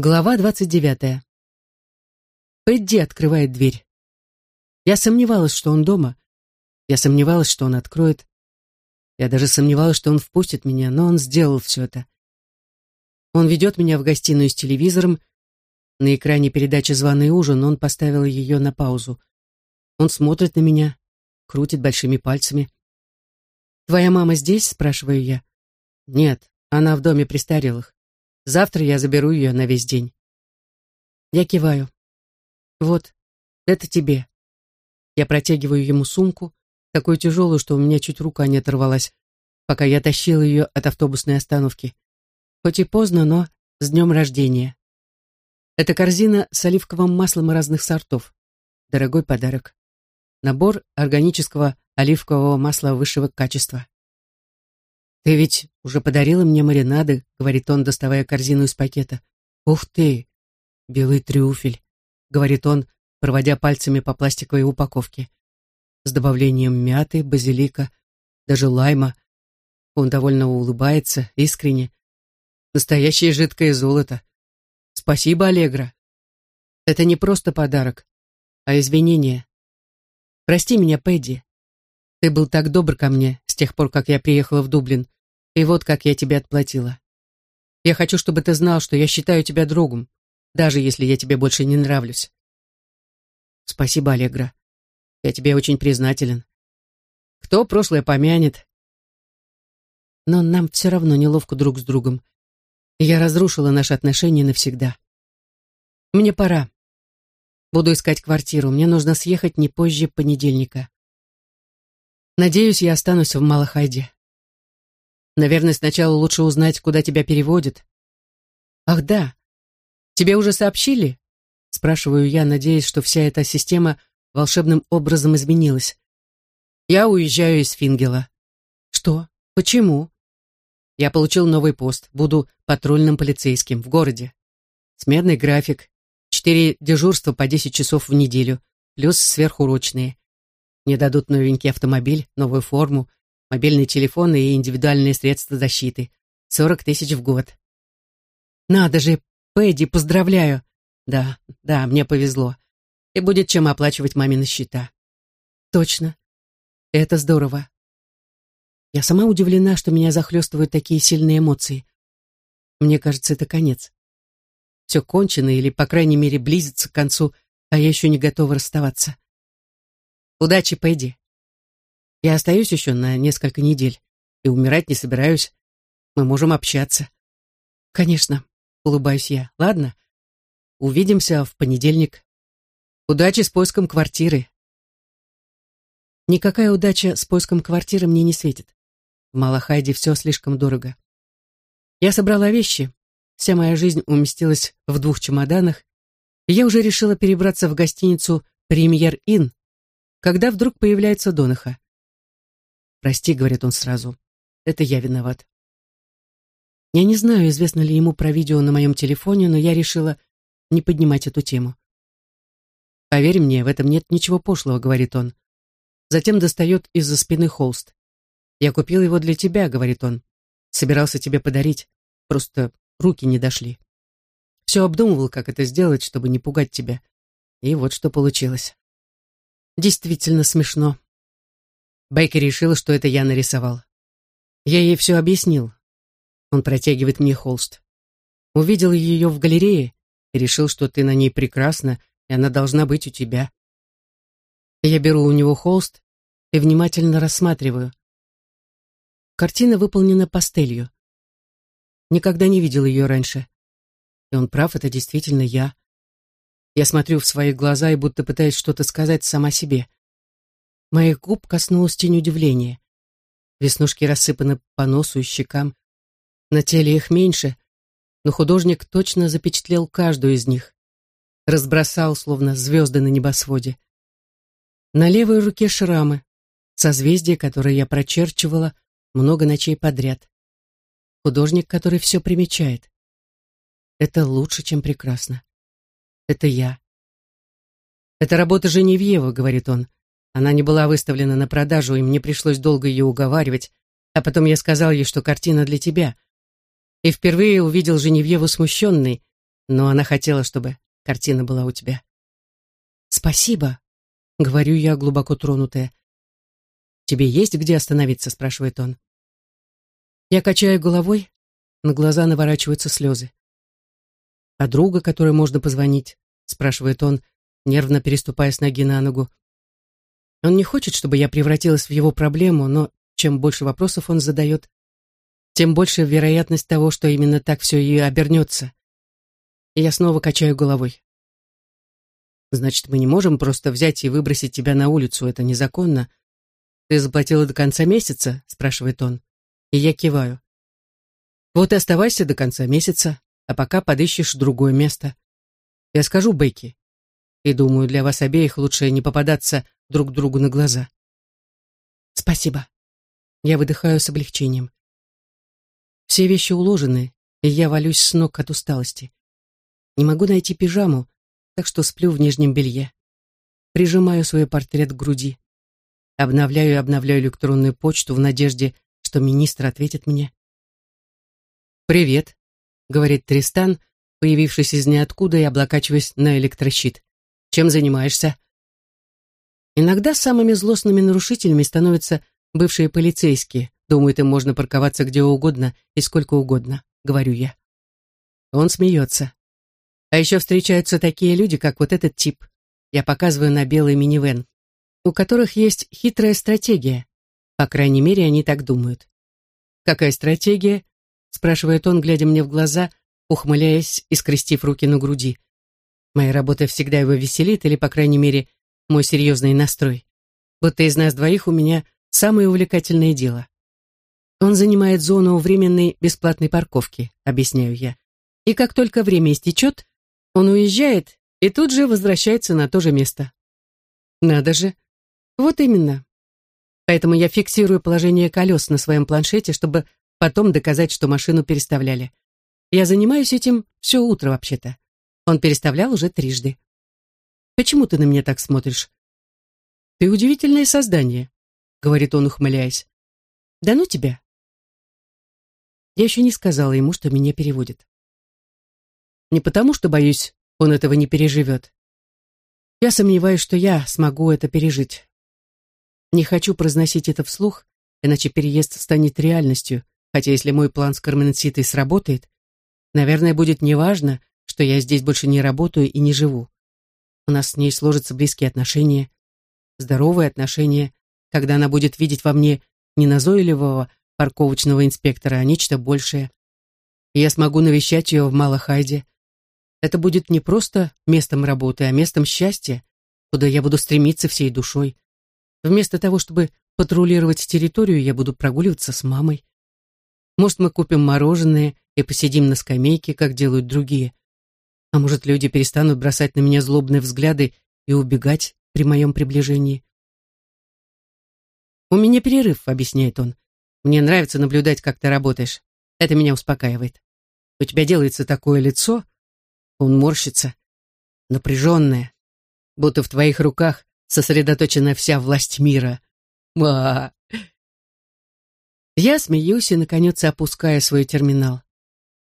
Глава двадцать девятая. Пэдди открывает дверь. Я сомневалась, что он дома. Я сомневалась, что он откроет. Я даже сомневалась, что он впустит меня, но он сделал все это. Он ведет меня в гостиную с телевизором. На экране передачи «Званый ужин» он поставил ее на паузу. Он смотрит на меня, крутит большими пальцами. «Твоя мама здесь?» — спрашиваю я. «Нет, она в доме престарелых. Завтра я заберу ее на весь день. Я киваю. Вот, это тебе. Я протягиваю ему сумку, такую тяжелую, что у меня чуть рука не оторвалась, пока я тащила ее от автобусной остановки. Хоть и поздно, но с днем рождения. Это корзина с оливковым маслом разных сортов. Дорогой подарок. Набор органического оливкового масла высшего качества. «Ты ведь уже подарила мне маринады», — говорит он, доставая корзину из пакета. «Ух ты! Белый трюфель», — говорит он, проводя пальцами по пластиковой упаковке. С добавлением мяты, базилика, даже лайма. Он довольно улыбается, искренне. Настоящее жидкое золото. Спасибо, Аллегра. Это не просто подарок, а извинение. Прости меня, Пэдди. Ты был так добр ко мне с тех пор, как я приехала в Дублин. И вот как я тебе отплатила. Я хочу, чтобы ты знал, что я считаю тебя другом, даже если я тебе больше не нравлюсь. Спасибо, Аллегра. Я тебе очень признателен. Кто прошлое помянет? Но нам все равно неловко друг с другом. Я разрушила наши отношения навсегда. Мне пора. Буду искать квартиру. Мне нужно съехать не позже понедельника. Надеюсь, я останусь в Малахайде. Наверное, сначала лучше узнать, куда тебя переводят. Ах, да. Тебе уже сообщили? Спрашиваю я, надеясь, что вся эта система волшебным образом изменилась. Я уезжаю из Фингела. Что? Почему? Я получил новый пост. Буду патрульным полицейским в городе. Сменный график. Четыре дежурства по десять часов в неделю. Плюс сверхурочные. Мне дадут новенький автомобиль, новую форму, мобильный телефон и индивидуальные средства защиты. Сорок тысяч в год. Надо же, Пэдди, поздравляю. Да, да, мне повезло. И будет чем оплачивать мамины счета. Точно. Это здорово. Я сама удивлена, что меня захлестывают такие сильные эмоции. Мне кажется, это конец. Все кончено или, по крайней мере, близится к концу, а я еще не готова расставаться. Удачи, Пэдди. Я остаюсь еще на несколько недель и умирать не собираюсь. Мы можем общаться. Конечно, улыбаюсь я. Ладно, увидимся в понедельник. Удачи с поиском квартиры. Никакая удача с поиском квартиры мне не светит. В Малахайде все слишком дорого. Я собрала вещи. Вся моя жизнь уместилась в двух чемоданах, и я уже решила перебраться в гостиницу «Премьер Inn», когда вдруг появляется Донаха. «Прости», — говорит он сразу, — «это я виноват». Я не знаю, известно ли ему про видео на моем телефоне, но я решила не поднимать эту тему. «Поверь мне, в этом нет ничего пошлого», — говорит он. Затем достает из-за спины холст. «Я купил его для тебя», — говорит он. «Собирался тебе подарить, просто руки не дошли. Все обдумывал, как это сделать, чтобы не пугать тебя. И вот что получилось. Действительно смешно. Бейкер решила, что это я нарисовал. Я ей все объяснил. Он протягивает мне холст. Увидел ее в галерее и решил, что ты на ней прекрасна, и она должна быть у тебя. Я беру у него холст и внимательно рассматриваю. Картина выполнена пастелью. Никогда не видел ее раньше. И он прав, это действительно я. Я смотрю в свои глаза и будто пытаюсь что-то сказать сама себе. Моих губ коснулась тень удивления. Веснушки рассыпаны по носу и щекам. На теле их меньше, но художник точно запечатлел каждую из них. Разбросал, словно звезды на небосводе. На левой руке шрамы, созвездие, которое я прочерчивала много ночей подряд. Художник, который все примечает. Это лучше, чем прекрасно. Это я. «Это работа Женевьева», — говорит он. Она не была выставлена на продажу, и мне пришлось долго ее уговаривать, а потом я сказал ей, что картина для тебя. И впервые увидел Женевьеву смущенной, Но она хотела, чтобы картина была у тебя. Спасибо, говорю я, глубоко тронутая. Тебе есть где остановиться, спрашивает он. Я качаю головой, на глаза наворачиваются слезы. А друга, которой можно позвонить, спрашивает он, нервно переступая с ноги на ногу. Он не хочет, чтобы я превратилась в его проблему, но чем больше вопросов он задает, тем больше вероятность того, что именно так все и обернется. И я снова качаю головой. Значит, мы не можем просто взять и выбросить тебя на улицу, это незаконно. Ты заплатила до конца месяца, спрашивает он. И я киваю. Вот и оставайся до конца месяца, а пока подыщешь другое место. Я скажу Бекки. И думаю, для вас обеих лучше не попадаться друг другу на глаза. Спасибо. Я выдыхаю с облегчением. Все вещи уложены, и я валюсь с ног от усталости. Не могу найти пижаму, так что сплю в нижнем белье. Прижимаю свой портрет к груди. Обновляю и обновляю электронную почту в надежде, что министр ответит мне. «Привет», — говорит Тристан, появившись из ниоткуда и облокачиваясь на электрощит. «Чем занимаешься?» Иногда самыми злостными нарушителями становятся бывшие полицейские, Думает, им можно парковаться где угодно и сколько угодно, говорю я. Он смеется. А еще встречаются такие люди, как вот этот тип. Я показываю на белый минивэн, у которых есть хитрая стратегия. По крайней мере, они так думают. «Какая стратегия?» — спрашивает он, глядя мне в глаза, ухмыляясь и скрестив руки на груди. Моя работа всегда его веселит, или, по крайней мере, мой серьезный настрой. Будто из нас двоих у меня самое увлекательное дело. Он занимает зону временной бесплатной парковки, объясняю я. И как только время истечет, он уезжает и тут же возвращается на то же место. Надо же. Вот именно. Поэтому я фиксирую положение колес на своем планшете, чтобы потом доказать, что машину переставляли. Я занимаюсь этим все утро вообще-то. Он переставлял уже трижды. Почему ты на меня так смотришь? Ты удивительное создание, говорит он, ухмыляясь. Да ну тебя. Я еще не сказала ему, что меня переводит. Не потому, что боюсь, он этого не переживет. Я сомневаюсь, что я смогу это пережить. Не хочу произносить это вслух, иначе переезд станет реальностью, хотя если мой план с Карменситой сработает, наверное, будет неважно, что я здесь больше не работаю и не живу. У нас с ней сложатся близкие отношения, здоровые отношения, когда она будет видеть во мне не назойливого, парковочного инспектора, а нечто большее. я смогу навещать ее в Малахайде. Это будет не просто местом работы, а местом счастья, куда я буду стремиться всей душой. Вместо того, чтобы патрулировать территорию, я буду прогуливаться с мамой. Может, мы купим мороженое и посидим на скамейке, как делают другие. А может, люди перестанут бросать на меня злобные взгляды и убегать при моем приближении. «У меня перерыв», — объясняет он. Мне нравится наблюдать, как ты работаешь. Это меня успокаивает. У тебя делается такое лицо, он морщится, напряженное, будто в твоих руках сосредоточена вся власть мира. Ма! Я смеюсь и, наконец, опускаю свой терминал.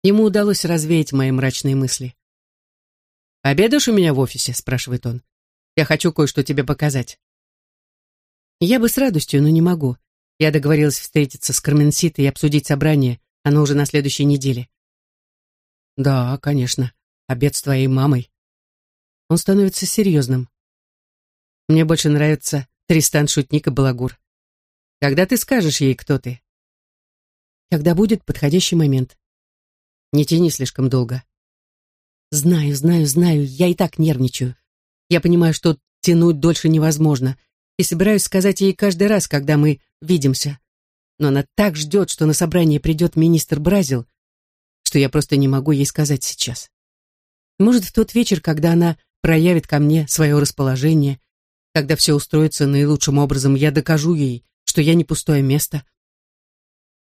Ему удалось развеять мои мрачные мысли. «Обедаешь у меня в офисе?» — спрашивает он. «Я хочу кое-что тебе показать». Я бы с радостью, но не могу. Я договорилась встретиться с Карменситой и обсудить собрание. Оно уже на следующей неделе. Да, конечно. Обед с твоей мамой. Он становится серьезным. Мне больше нравится Тристан Шутник и Балагур. Когда ты скажешь ей, кто ты? Когда будет подходящий момент. Не тяни слишком долго. Знаю, знаю, знаю, я и так нервничаю. Я понимаю, что тянуть дольше невозможно и собираюсь сказать ей каждый раз, когда мы видимся. Но она так ждет, что на собрание придет министр Бразил, что я просто не могу ей сказать сейчас. Может, в тот вечер, когда она проявит ко мне свое расположение, когда все устроится наилучшим образом, я докажу ей, что я не пустое место.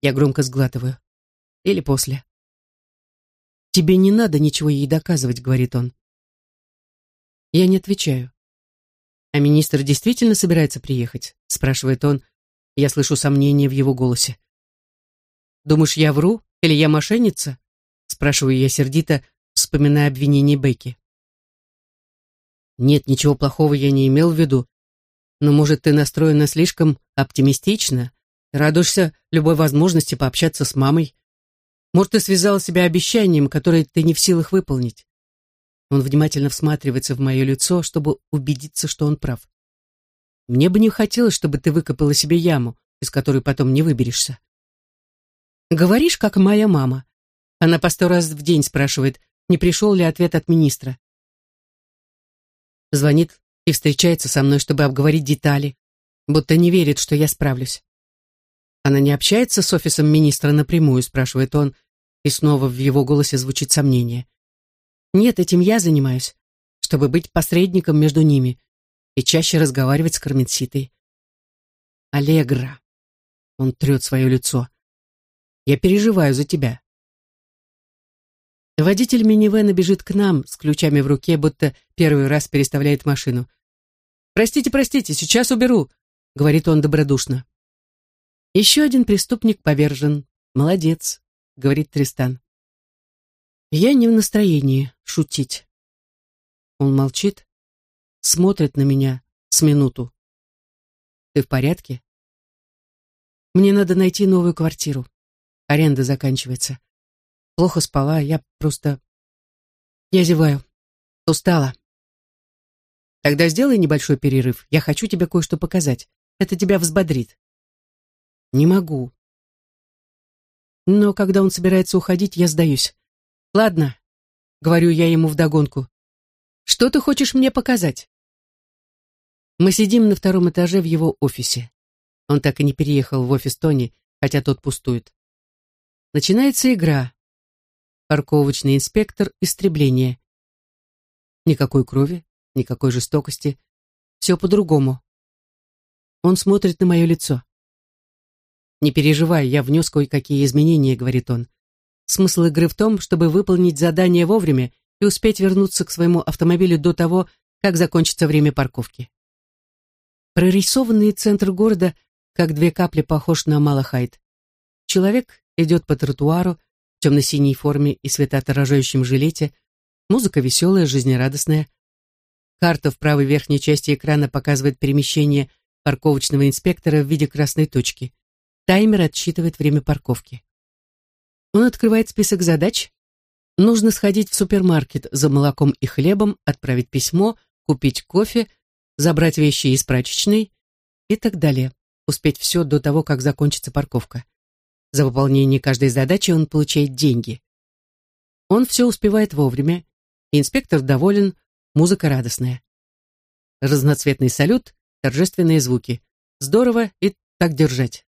Я громко сглатываю. Или после. «Тебе не надо ничего ей доказывать», — говорит он. Я не отвечаю. «А министр действительно собирается приехать?» — спрашивает он. Я слышу сомнение в его голосе. «Думаешь, я вру? Или я мошенница?» — спрашиваю я сердито, вспоминая обвинение Бекки. Нет, ничего плохого я не имел в виду. Но, может, ты настроена слишком оптимистично, радуешься любой возможности пообщаться с мамой. Может, ты связала себя обещанием, которое ты не в силах выполнить. Он внимательно всматривается в мое лицо, чтобы убедиться, что он прав. Мне бы не хотелось, чтобы ты выкопала себе яму, из которой потом не выберешься. Говоришь, как моя мама. Она по сто раз в день спрашивает, не пришел ли ответ от министра звонит и встречается со мной, чтобы обговорить детали, будто не верит, что я справлюсь. Она не общается с офисом министра напрямую, спрашивает он, и снова в его голосе звучит сомнение. Нет, этим я занимаюсь, чтобы быть посредником между ними и чаще разговаривать с Карменситой. Аллегра. Он трет свое лицо. Я переживаю за тебя. Водитель минивэна бежит к нам с ключами в руке, будто первый раз переставляет машину. «Простите, простите, сейчас уберу», — говорит он добродушно. «Еще один преступник повержен. Молодец», — говорит Тристан. «Я не в настроении шутить». Он молчит, смотрит на меня с минуту. «Ты в порядке?» «Мне надо найти новую квартиру. Аренда заканчивается. Плохо спала, я просто... Я зеваю. Устала. Тогда сделай небольшой перерыв. Я хочу тебе кое-что показать. Это тебя взбодрит. Не могу. Но когда он собирается уходить, я сдаюсь. Ладно, говорю я ему вдогонку. Что ты хочешь мне показать? Мы сидим на втором этаже в его офисе. Он так и не переехал в офис Тони, хотя тот пустует. Начинается игра. Парковочный инспектор истребление. Никакой крови, никакой жестокости. Все по-другому. Он смотрит на мое лицо. «Не переживай, я внес кое-какие изменения», — говорит он. «Смысл игры в том, чтобы выполнить задание вовремя и успеть вернуться к своему автомобилю до того, как закончится время парковки». Прорисованный центр города, как две капли, похож на Малахайт. Человек идет по тротуару, в темно-синей форме и светоотражающем жилете, музыка веселая, жизнерадостная. Карта в правой верхней части экрана показывает перемещение парковочного инспектора в виде красной точки. Таймер отсчитывает время парковки. Он открывает список задач. Нужно сходить в супермаркет за молоком и хлебом, отправить письмо, купить кофе, забрать вещи из прачечной и так далее. Успеть все до того, как закончится парковка. За выполнение каждой задачи он получает деньги. Он все успевает вовремя, инспектор доволен, музыка радостная. Разноцветный салют, торжественные звуки. Здорово и так держать.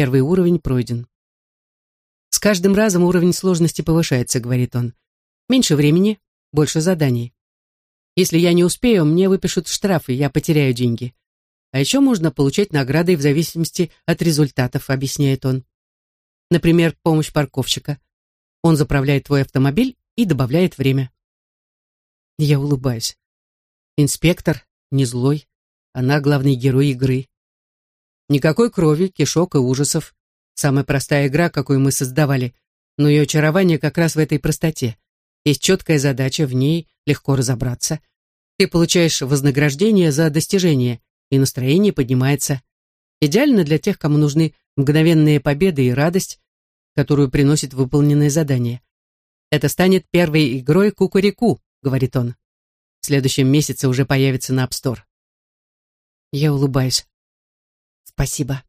Первый уровень пройден. С каждым разом уровень сложности повышается, говорит он. Меньше времени, больше заданий. Если я не успею, мне выпишут штраф, и я потеряю деньги. А еще можно получать награды в зависимости от результатов, объясняет он. Например, помощь парковщика. Он заправляет твой автомобиль и добавляет время. Я улыбаюсь. Инспектор не злой. Она главный герой игры. Никакой крови, кишок и ужасов. Самая простая игра, какую мы создавали. Но ее очарование как раз в этой простоте. Есть четкая задача, в ней легко разобраться. Ты получаешь вознаграждение за достижение, и настроение поднимается. Идеально для тех, кому нужны мгновенные победы и радость, которую приносит выполненное задание. Это станет первой игрой Кукурику, говорит он. В следующем месяце уже появится на App Store. Я улыбаюсь. Спасибо.